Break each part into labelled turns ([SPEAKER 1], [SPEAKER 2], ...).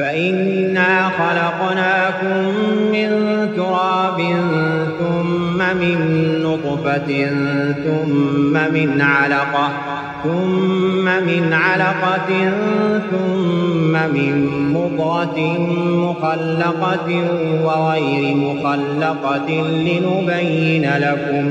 [SPEAKER 1] فإنا خلقناكم من تراب ثم من نطفة ثم من علقة ثم من علقة ثم من مضغة مخلقة وغير مخلقة لنبين لكم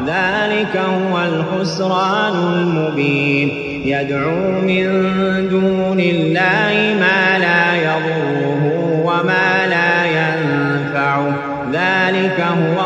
[SPEAKER 1] ذلك هو الخسران المبين. يدعو من دون الله ما لا يضره وما لا ينفعه. ذلك هو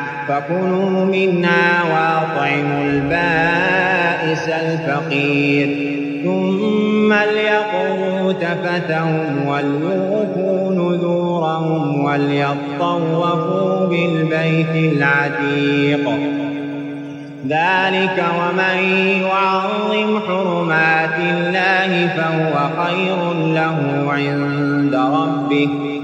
[SPEAKER 1] فكلوا منها وأطعموا البائس الفقير. ثم ليقضوا تفتهم وليوفوا نذورهم وليطوفوا بالبيت العتيق. ذلك ومن يعظم حرمات الله فهو خير له عند ربه.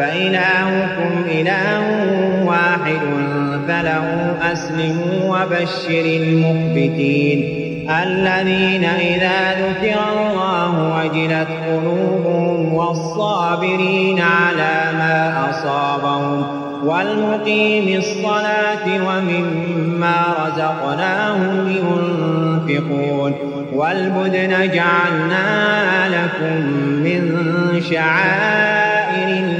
[SPEAKER 1] فإلهكم إله واحد فله أسلموا وبشر المخبتين الذين إذا ذكر الله وجلت قلوبهم والصابرين على ما أصابهم والمقيم الصلاة ومما رزقناهم ينفقون والبدن جعلنا لكم من شعائر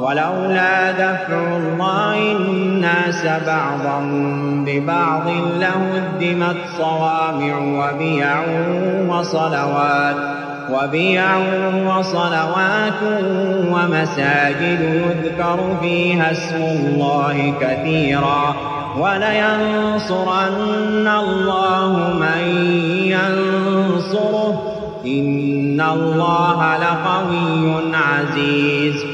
[SPEAKER 1] ولولا دفع الله الناس بعضهم ببعض لهدمت صوامع وبيع وصلوات وبيع وصلوات ومساجد يذكر فيها اسم الله كثيرا ولينصرن الله من ينصره إن الله لقوي عزيز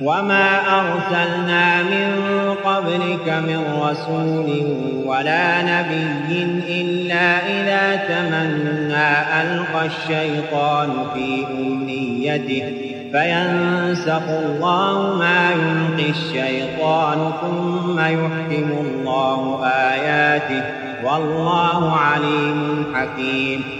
[SPEAKER 1] وما أرسلنا من قبلك من رسول ولا نبي إلا إذا تمنى ألقى الشيطان في أمنيته فينسخ الله ما يلقي الشيطان ثم يحكم الله آياته والله عليم حكيم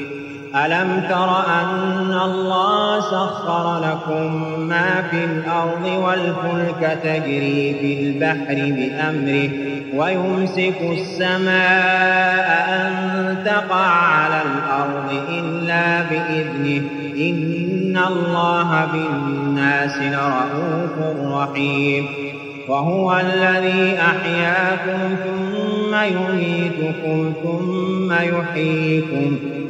[SPEAKER 1] ألم تر أن الله سخر لكم ما في الأرض والفلك تجري في البحر بأمره ويمسك السماء أن تقع على الأرض إلا بإذنه إن الله بالناس لرؤوف رحيم وهو الذي أحياكم ثم يميتكم ثم يحييكم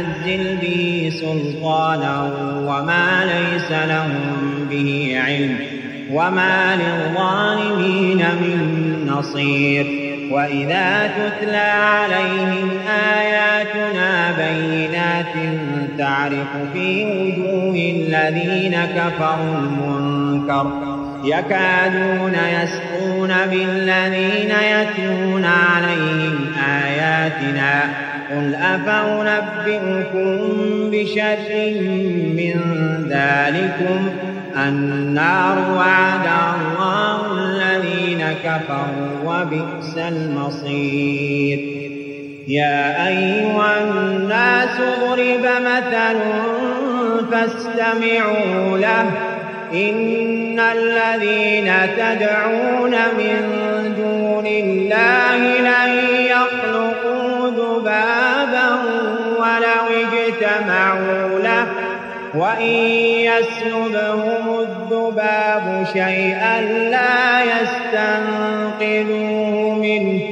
[SPEAKER 1] ينزل به سلطانا وما ليس لهم به علم وما للظالمين من نصير وإذا تتلى عليهم آياتنا بينات تعرف في وجوه الذين كفروا المنكر يكادون يسقون بالذين يتلون عليهم آياتنا قل أفأنبئكم بشر من ذلكم النار وعد الله الذين كفروا وبئس المصير يا أيها الناس ضرب مثل فاستمعوا له إن الذين تدعون من دون الله لن اجتمعوا له وإن يسلبهم الذباب شيئا لا يستنقذوه منه.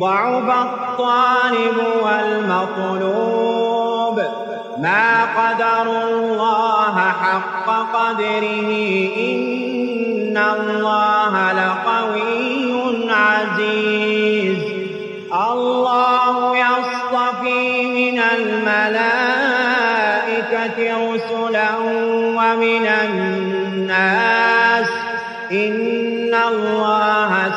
[SPEAKER 1] ضعف الطالب والمطلوب. ما قدروا الله حق قدره. إن الله لقوي عزيز.